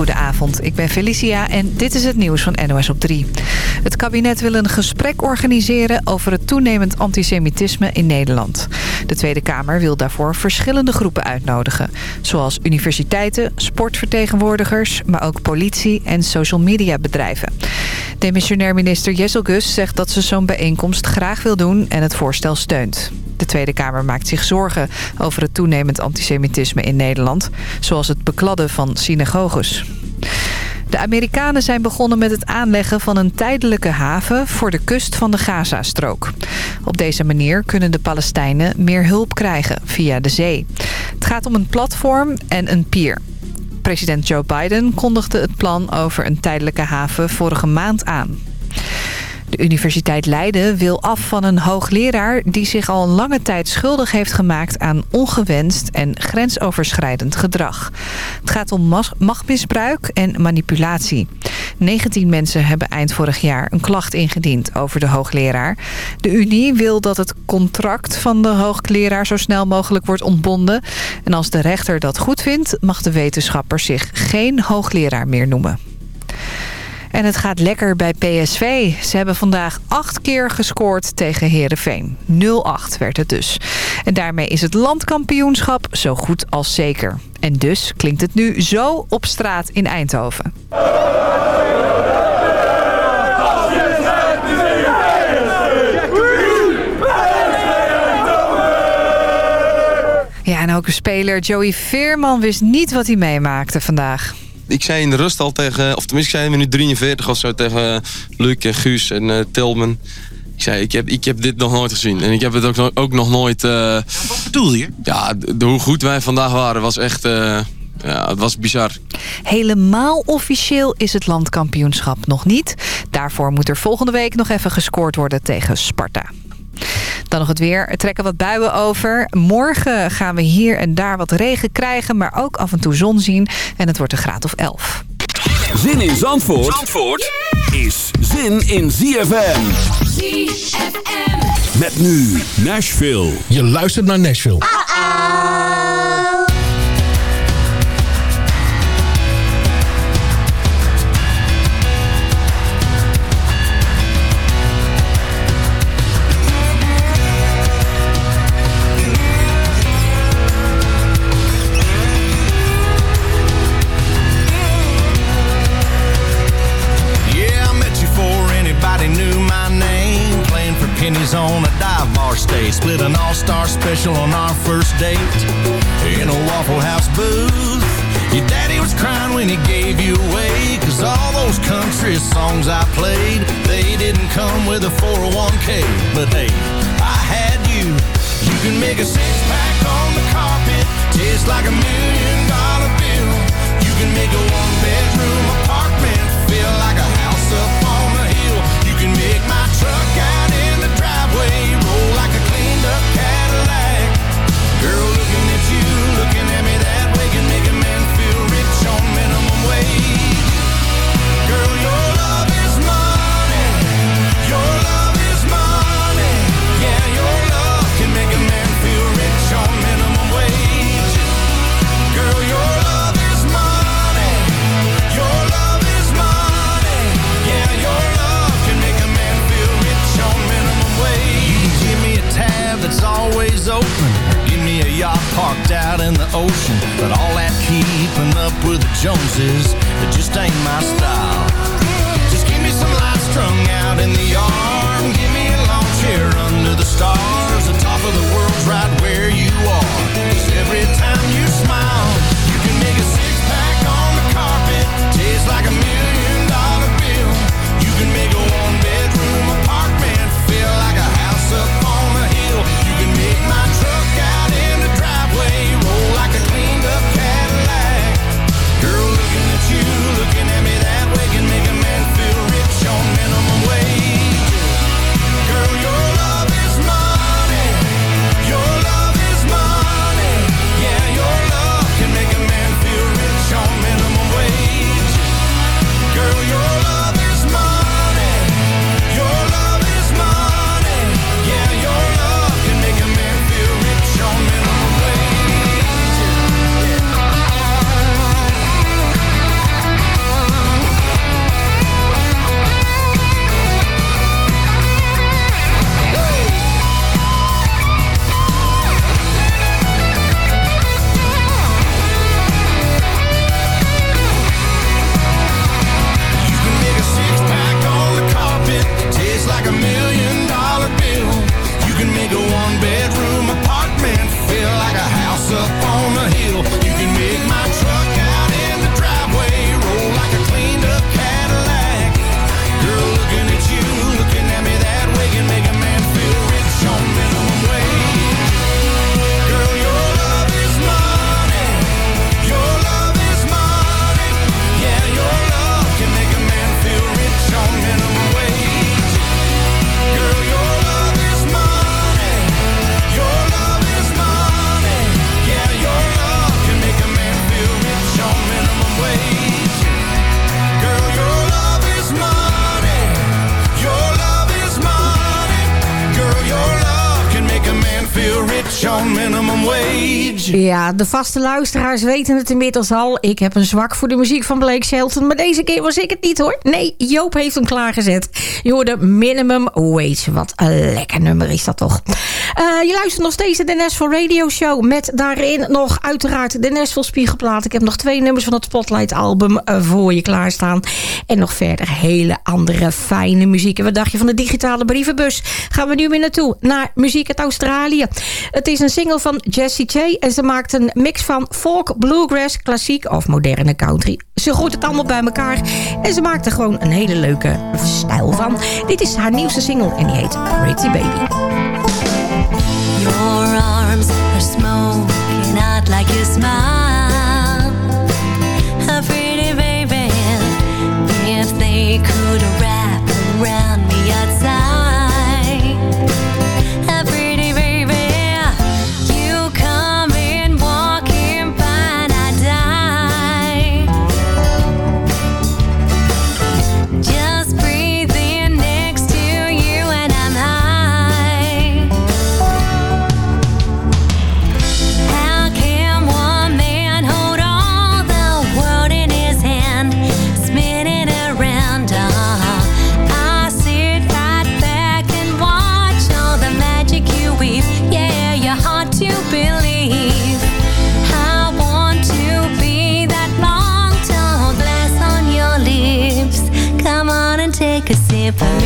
Goedenavond, ik ben Felicia en dit is het nieuws van NOS op 3. Het kabinet wil een gesprek organiseren over het toenemend antisemitisme in Nederland. De Tweede Kamer wil daarvoor verschillende groepen uitnodigen. Zoals universiteiten, sportvertegenwoordigers, maar ook politie en social media bedrijven. Demissionair minister Jessel Gus zegt dat ze zo'n bijeenkomst graag wil doen en het voorstel steunt. De Tweede Kamer maakt zich zorgen over het toenemend antisemitisme in Nederland. Zoals het bekladden van synagoges. De Amerikanen zijn begonnen met het aanleggen van een tijdelijke haven voor de kust van de Gazastrook. Op deze manier kunnen de Palestijnen meer hulp krijgen via de zee. Het gaat om een platform en een pier. President Joe Biden kondigde het plan over een tijdelijke haven vorige maand aan. De Universiteit Leiden wil af van een hoogleraar die zich al een lange tijd schuldig heeft gemaakt aan ongewenst en grensoverschrijdend gedrag. Het gaat om machtmisbruik en manipulatie. 19 mensen hebben eind vorig jaar een klacht ingediend over de hoogleraar. De Unie wil dat het contract van de hoogleraar zo snel mogelijk wordt ontbonden. En als de rechter dat goed vindt, mag de wetenschapper zich geen hoogleraar meer noemen. En het gaat lekker bij PSV. Ze hebben vandaag acht keer gescoord tegen Heerenveen. 0-8 werd het dus. En daarmee is het landkampioenschap zo goed als zeker. En dus klinkt het nu zo op straat in Eindhoven. Ja, en ook een speler, Joey Veerman, wist niet wat hij meemaakte vandaag ik zei in de rust al tegen, of tenminste ik zei in minuut 43 of zo tegen Luc en Guus en uh, Tilman. Ik zei, ik heb, ik heb dit nog nooit gezien. En ik heb het ook, ook nog nooit... Uh, Wat bedoel je? Ja, de, hoe goed wij vandaag waren was echt... Uh, ja, het was bizar. Helemaal officieel is het landkampioenschap nog niet. Daarvoor moet er volgende week nog even gescoord worden tegen Sparta. Dan nog het weer. Er trekken wat buien over. Morgen gaan we hier en daar wat regen krijgen, maar ook af en toe zon zien. En het wordt een graad of 11. Zin in Zandvoort, Zandvoort is zin in ZFM. ZFM. Met nu Nashville. Je luistert naar Nashville. On a dive bar stay. Split an all-star special on our first date in a Waffle House booth. Your daddy was crying when he gave you away Cause all those country songs I played They didn't come with a 401k But hey, I had you You can make a six-pack on the carpet Taste like a million dollar bill You can make a one-bedroom Is. De vaste luisteraars weten het inmiddels al. Ik heb een zwak voor de muziek van Blake Shelton. Maar deze keer was ik het niet hoor. Nee, Joop heeft hem klaargezet. Je hoorde Minimum Wage. Wat een lekker nummer is dat toch. Uh, je luistert nog steeds naar de Nashville Radio Show. Met daarin nog uiteraard de Nashville Spiegelplaat. Ik heb nog twee nummers van het Spotlight album uh, voor je klaarstaan. En nog verder hele andere fijne muziek. En wat dacht je van de digitale brievenbus? Gaan we nu weer naartoe. Naar muziek uit Australië. Het is een single van Jessie J. En ze maakt een mix van folk, bluegrass, klassiek of moderne country. Ze gooit het allemaal bij elkaar. En ze maakt er gewoon een hele leuke stijl van. Dit is haar nieuwste single en die heet Pretty Baby. Your arms are smoking out like you smile. Sip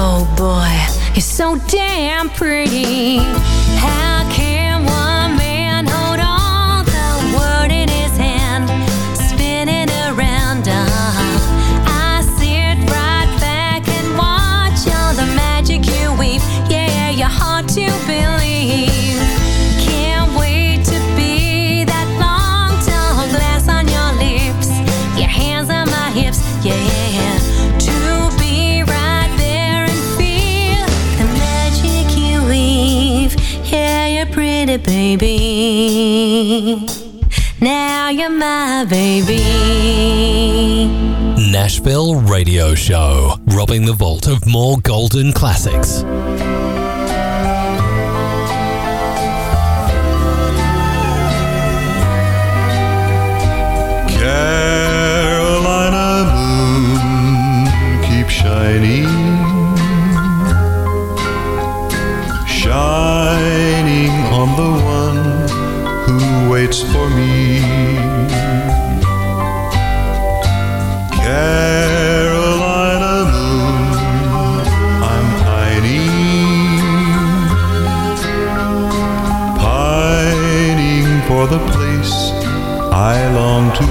Oh boy, you're so damn pretty. Baby. Now you're my baby. Nashville Radio Show, robbing the vault of more golden classics. Waits for me. Carolina moon, I'm pining, pining for the place I long to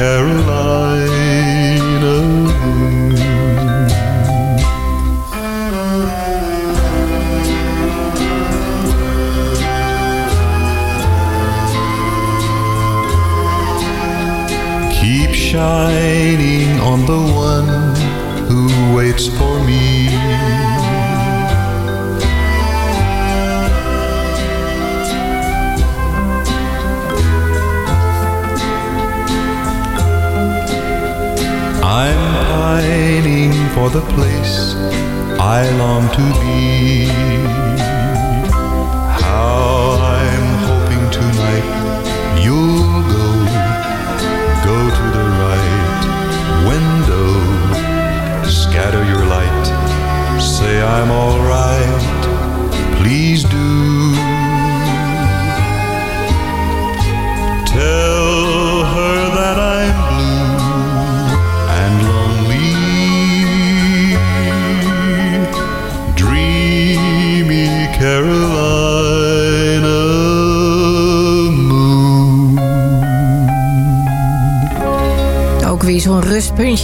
Caroline.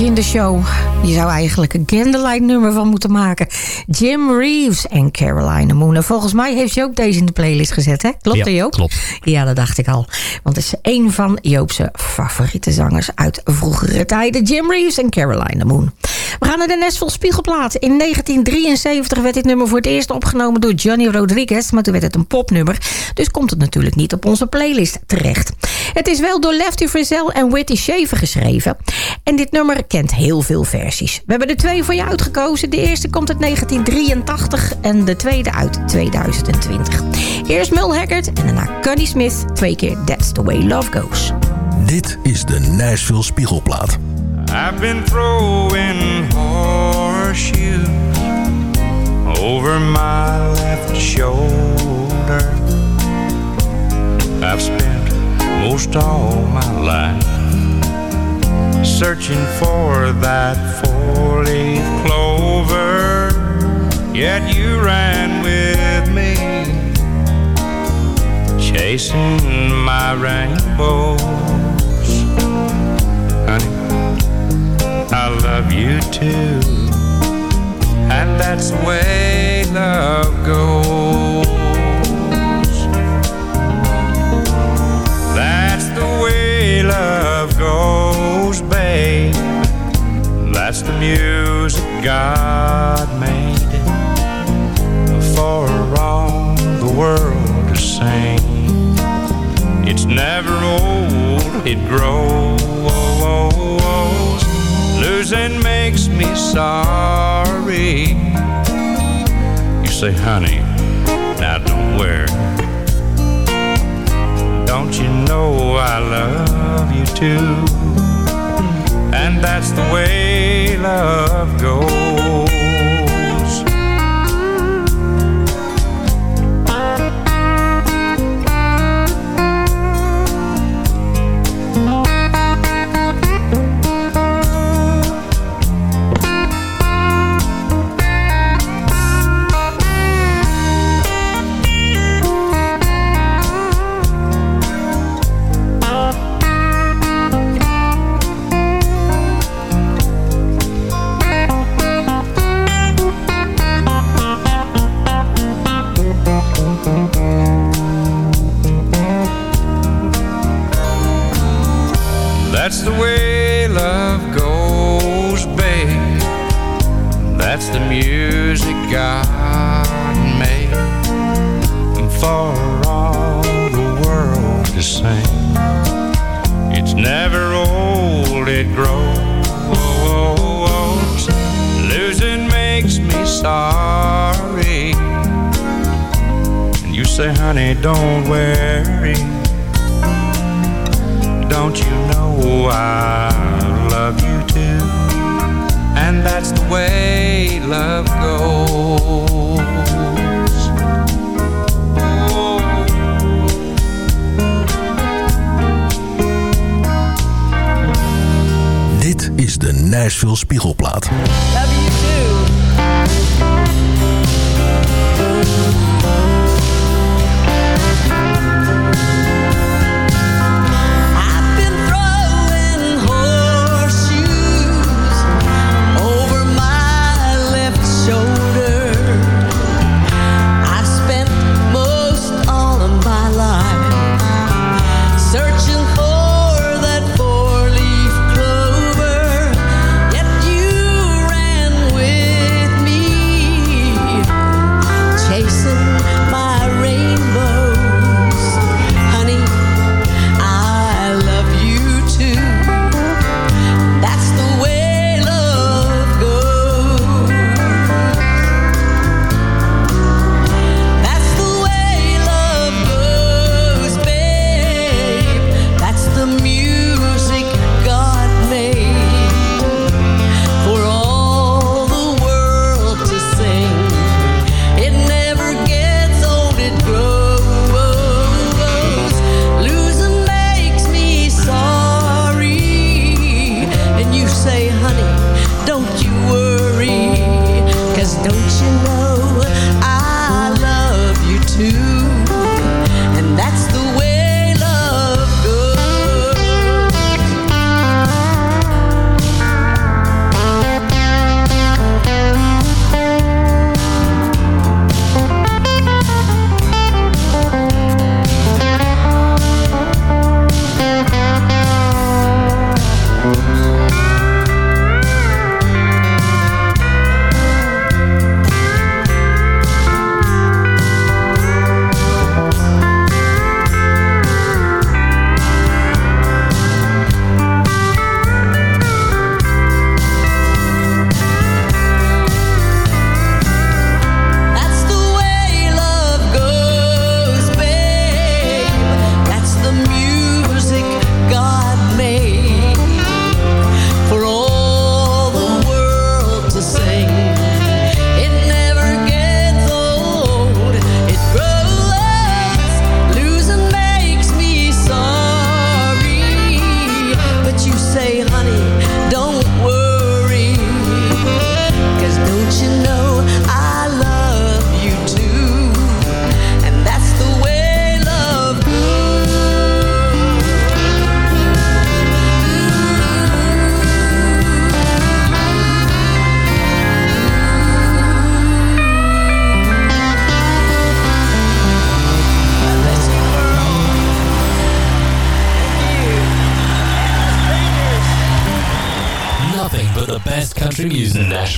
In de show. Je zou eigenlijk een Candlelight nummer van moeten maken. Jim Reeves en Carolina Moon. En volgens mij heeft je ook deze in de playlist gezet, hè? Klopt Ja, Joop? klopt. Ja, dat dacht ik al. Want het is een van Joop's favoriete zangers uit vroegere tijden. Jim Reeves en Carolina Moon. We gaan naar de Nashville Spiegelplaat. In 1973 werd dit nummer voor het eerst opgenomen door Johnny Rodriguez. Maar toen werd het een popnummer. Dus komt het natuurlijk niet op onze playlist terecht. Het is wel door Lefty Frizzell en Whitty Shaver geschreven. En dit nummer kent heel veel versies. We hebben er twee voor je uitgekozen. De eerste komt uit 1983 en de tweede uit 2020. Eerst Mel Haggard en daarna Connie Smith. Twee keer That's the Way Love Goes. Dit is de Nashville Spiegelplaat. I've been throwing horseshoes over my left shoulder. I've spent most all my life searching for that four-leaf clover. Yet you ran with me, chasing my rainbows. Honey, I love you too. And that's the way love goes. Goes, babe. That's the music God made for all the world to sing. It's never old, it grows. Losing makes me sorry. You say, honey, now don't worry. Don't you know I love you too? And that's the way love goes.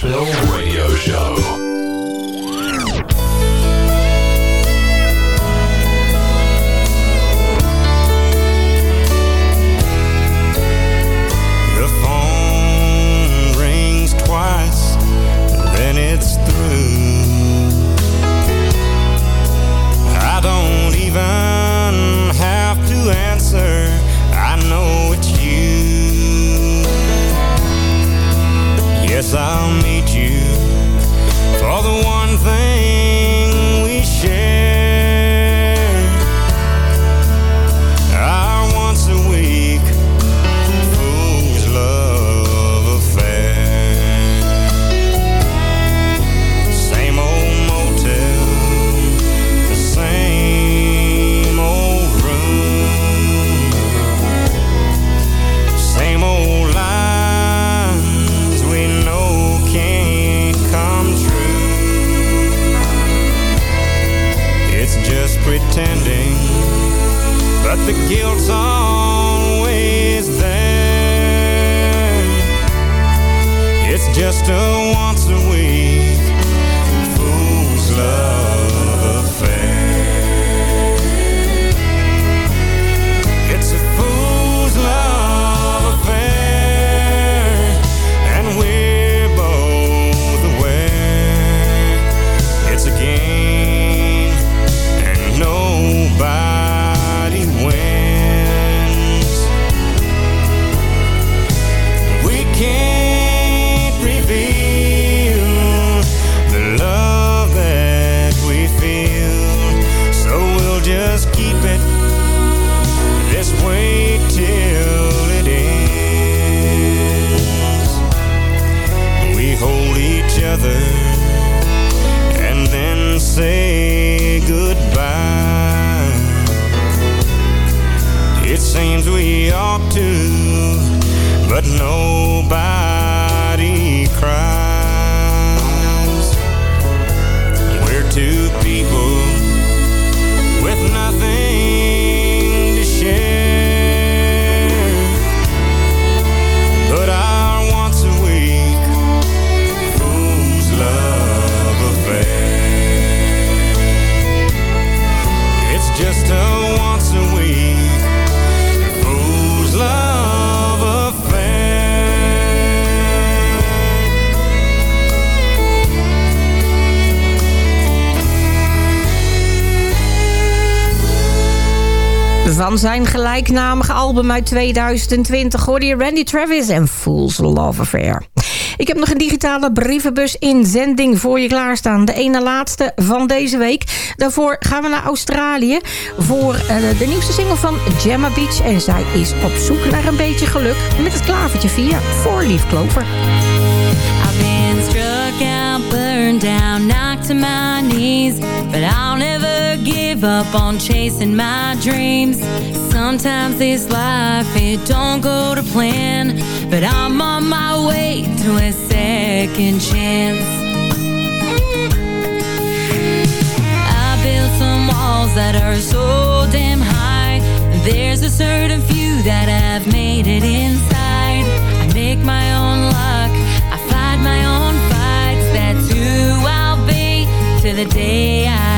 没有。Zijn gelijknamige album uit 2020 hoorde je Randy Travis en Fool's Love Affair. Ik heb nog een digitale brievenbus inzending voor je klaarstaan. De ene laatste van deze week. Daarvoor gaan we naar Australië voor eh, de nieuwste single van Gemma Beach. En zij is op zoek naar een beetje geluk met het klavertje via Four Leaf Clover. I've been struck out, burned down, knocked to my knees. But give up on chasing my dreams. Sometimes this life, it don't go to plan. But I'm on my way to a second chance. I built some walls that are so damn high. There's a certain few that have made it inside. I make my own luck. I fight my own fights. That's who I'll be to the day I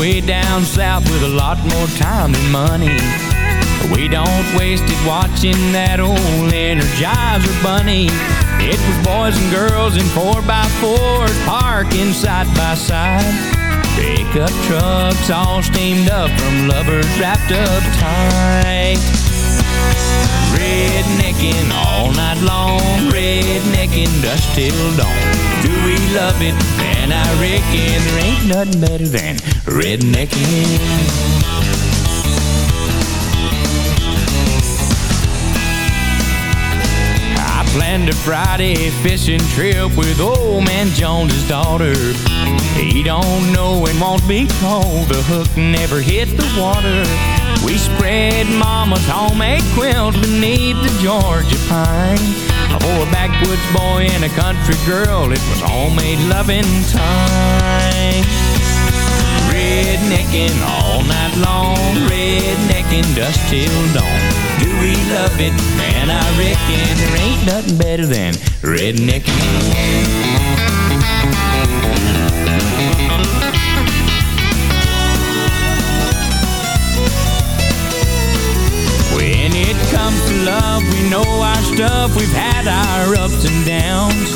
Way down south with a lot more time than money. We don't waste it watching that old Energizer bunny. It was boys and girls in 4x4s parking side by side. Pickup trucks all steamed up from lovers wrapped up tight. Rednecking all night long, rednecking dust till dawn. Do we love it? Man, I reckon there ain't nothing better than rednecking. Planned a Friday fishing trip with old man Jones's daughter. He don't know and won't be told the hook never hit the water. We spread mama's homemade quilt beneath the Georgia pine. For a backwoods boy and a country girl, it was homemade loving time. Rednecking all night long, rednecking dust till dawn. Do we love it? Man, I reckon there ain't nothing better than rednecking. When it comes to love, we know our stuff. We've had our ups and downs.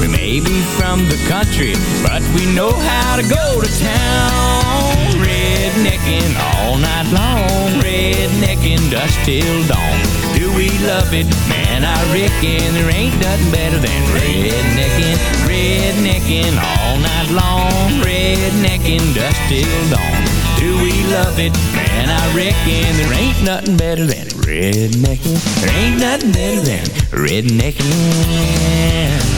We may be from the country, but we know how to go to town. Rednecking all night long, rednecking dust till dawn. Do we love it? Man, I reckon there ain't nothing better than rednecking, rednecking all night long, rednecking dust till dawn. Do we love it? Man, I reckon there ain't nothing better than rednecking. There ain't nothing better than rednecking.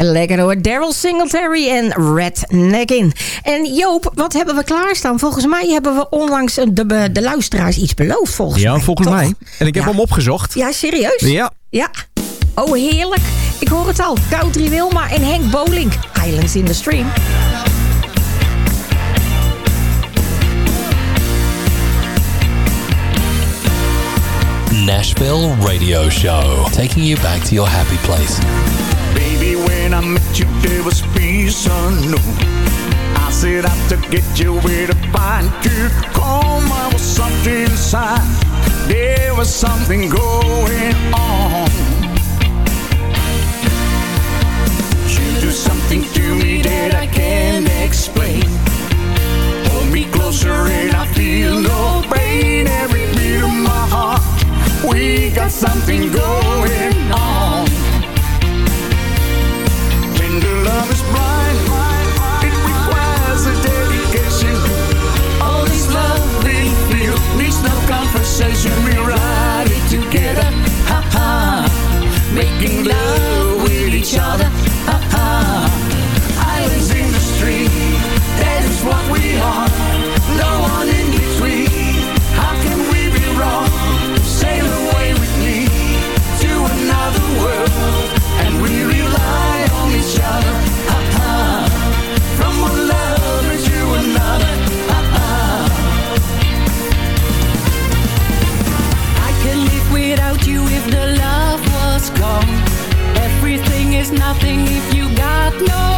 Lekker hoor. Daryl Singletary en Red Neckin. En Joop, wat hebben we klaarstaan? Volgens mij hebben we onlangs de, de luisteraars iets beloofd. Volgens Ja, mij, volgens toch? mij. En ik heb Ja. hem opgezocht. Ja, serieus? Ja. Ja. Oh, heerlijk. Ik hoor het al. Country Wilma en Henk Bolink. Islands in the Stream. Nashville Radio Show, taking you back to your happy place. I met you, there was peace unknown. I set out to get you where to find you. Come, I was something inside. There was something going on. You do something to me that I can't explain. Hold me closer and I feel no pain. Every beat of my heart, we got something going on. promised bride nothing if you got no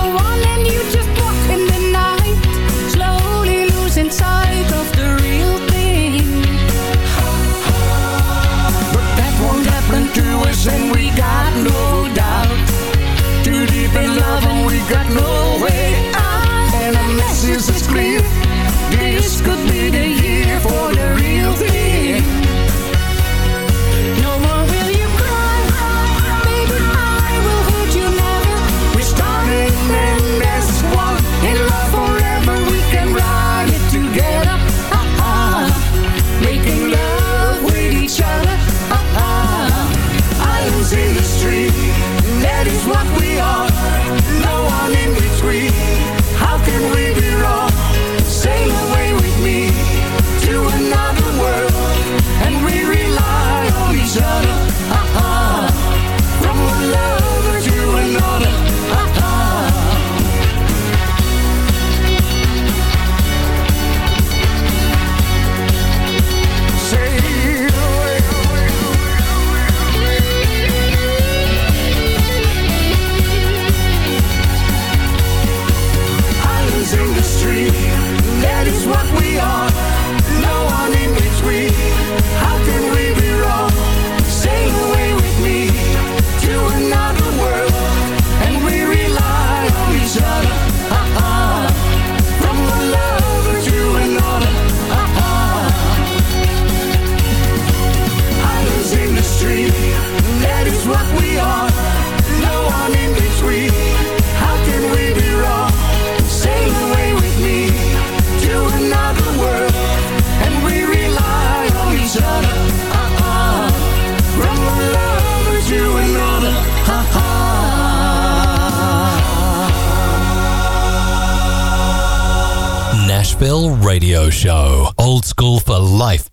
Radio Show. Old school for life,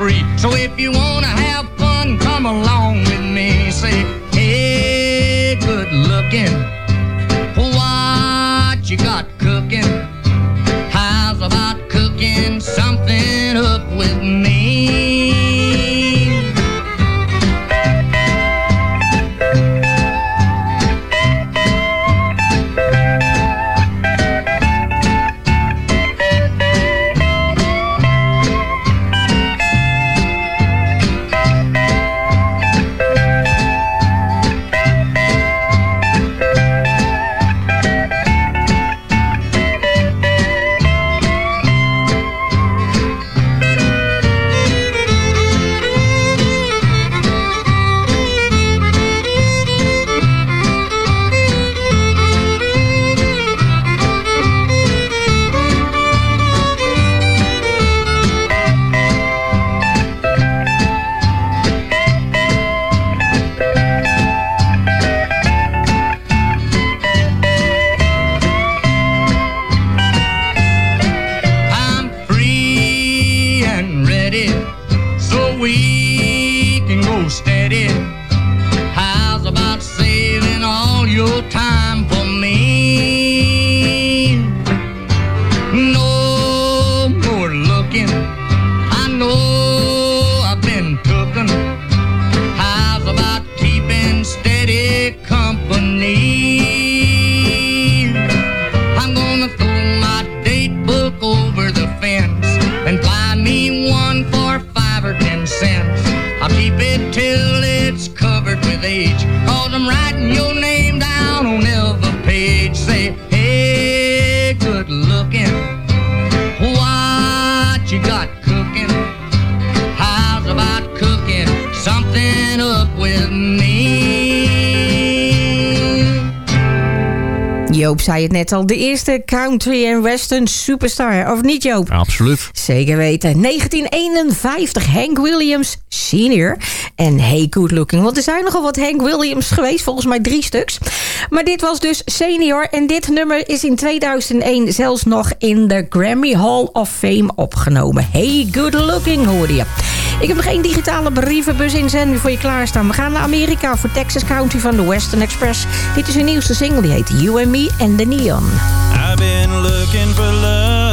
spree. So if you wanna het net al, de eerste country en western superstar. Of niet Joop? Absoluut. Zeker weten. 1951, Hank Williams senior. En Hey Good Looking. Want er zijn nogal wat Hank Williams geweest. Volgens mij drie stuks. Maar dit was dus senior. En dit nummer is in 2001 zelfs nog in de Grammy Hall of Fame opgenomen. Hey Good Looking hoorde je. Ik heb nog één digitale brievenbus inzending voor je klaarstaan. We gaan naar Amerika voor Texas County van de Western Express. Dit is hun nieuwste single. Die heet You and Me and the Neon. I've been looking for love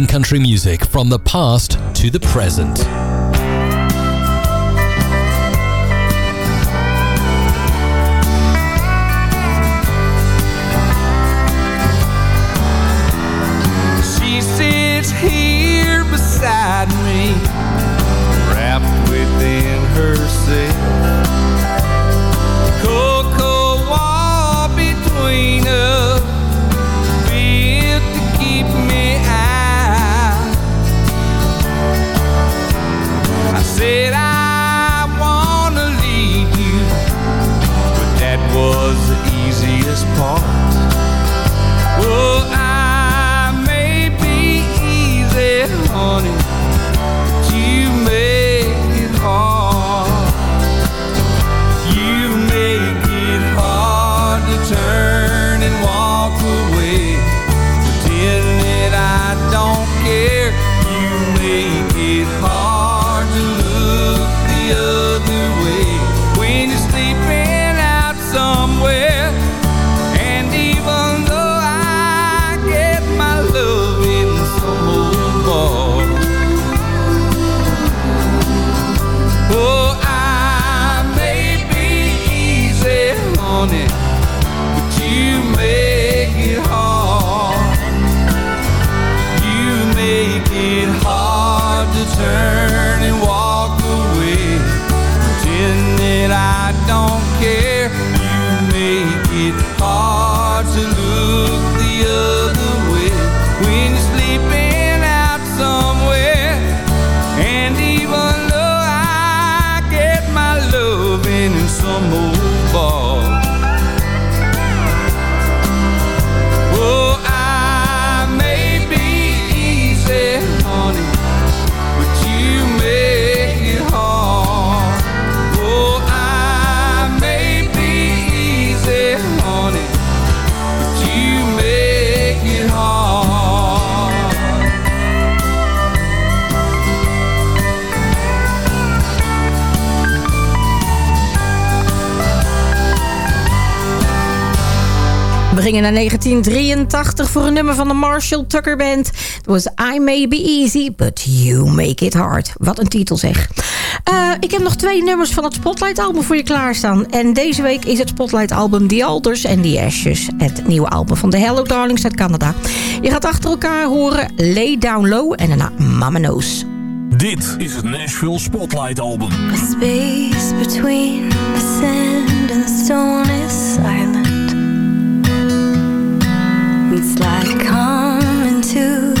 country music from the past to the present. We gingen naar 1983 voor een nummer van de Marshall Tucker Band. It was I May Be Easy, But You Make It Hard. Wat een titel zeg. Eh, ik heb nog twee nummers van het Spotlight album voor je klaarstaan. En deze week is het Spotlight album The Alders and The Ashes. Het nieuwe album van de Hello Darlings uit Canada. Je gaat achter elkaar horen Lay Down Low en daarna Mama Knows. Dit is het Nashville Spotlight album. A space between the sand and the stone is It's like coming to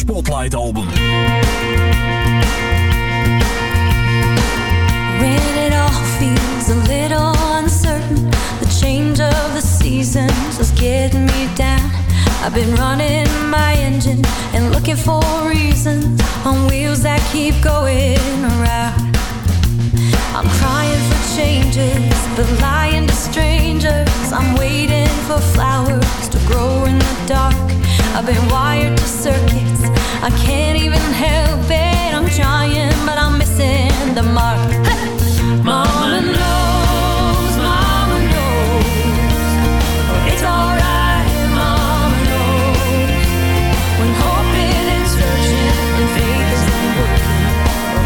Spotlight album. When it all feels a little uncertain, the change of the seasons is getting me down. I've been running my engine and looking for reasons on wheels that keep going around. I'm crying for changes, but lying to strangers. I'm waiting for flowers to grow in the dark. I've been wired to circuits. I can't even help it. I'm trying, but I'm missing the mark. Mama knows.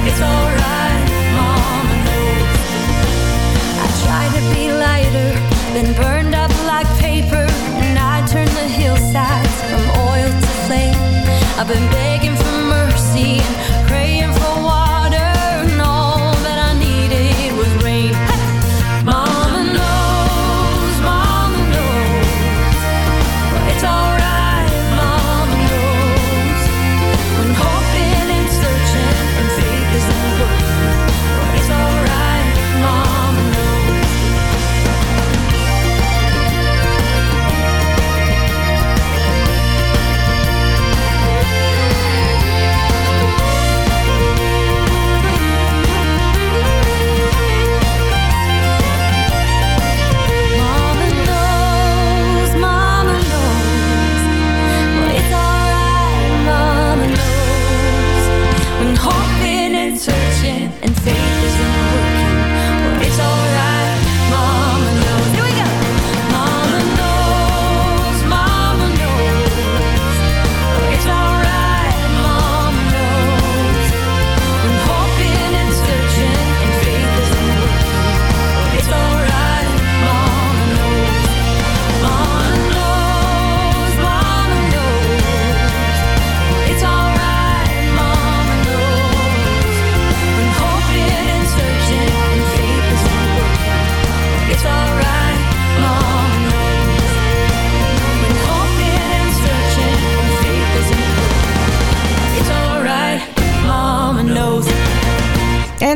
It's alright, Mama knows. I try to be lighter, then burned up I've been begging for mercy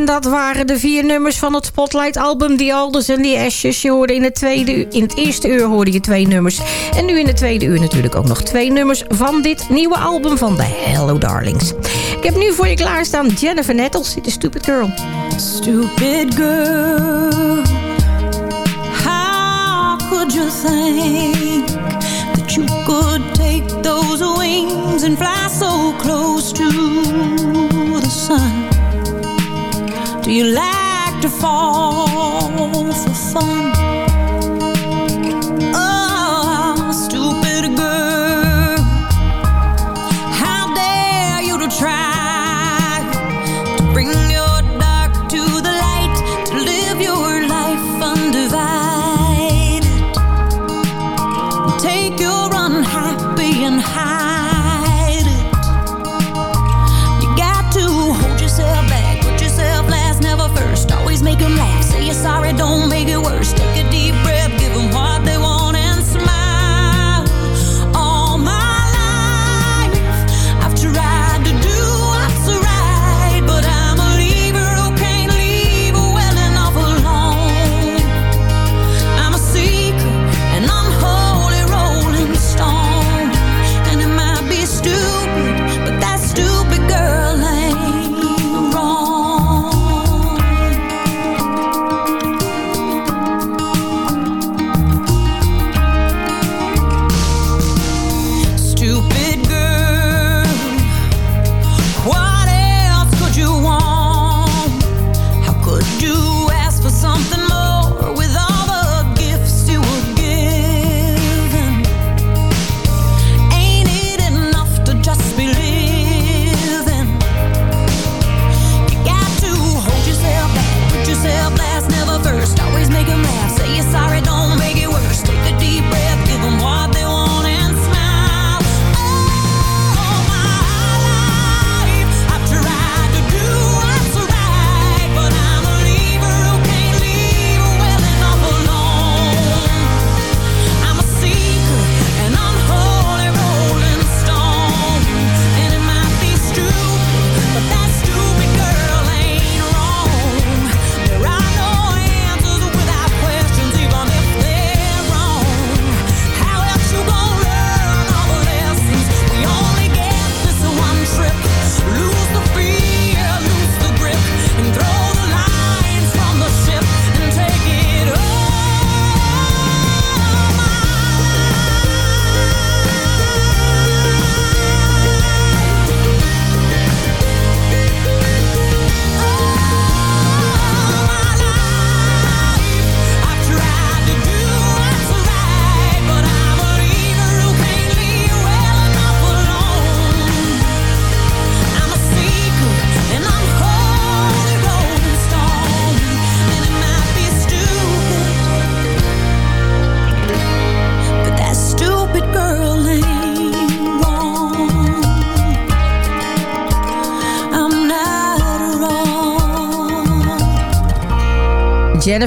dat waren de vier nummers van het Spotlight-album The Alders en The Ashes. Je hoorde in het, tweede, in het eerste uur hoorde je twee nummers. En nu in het tweede uur natuurlijk ook nog twee nummers... van dit nieuwe album van de Hello Darlings. Ik heb nu voor je klaarstaan Jennifer Nettles. Dit Stupid Girl. Stupid girl, how could you think that you could take those wings and fly so close to? Do you like to fall for fun?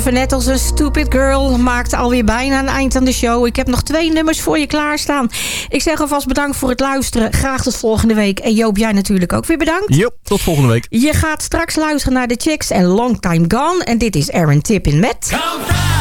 even net als een stupid girl. Maakt alweer bijna een eind aan de show. Ik heb nog twee nummers voor je klaarstaan. Ik zeg alvast bedankt voor het luisteren. Graag tot volgende week. En Joop, jij natuurlijk ook weer bedankt. Tot volgende week. Je gaat straks luisteren naar de Chicks en Long Time Gone. En dit is Aaron Tippin met... Countdown.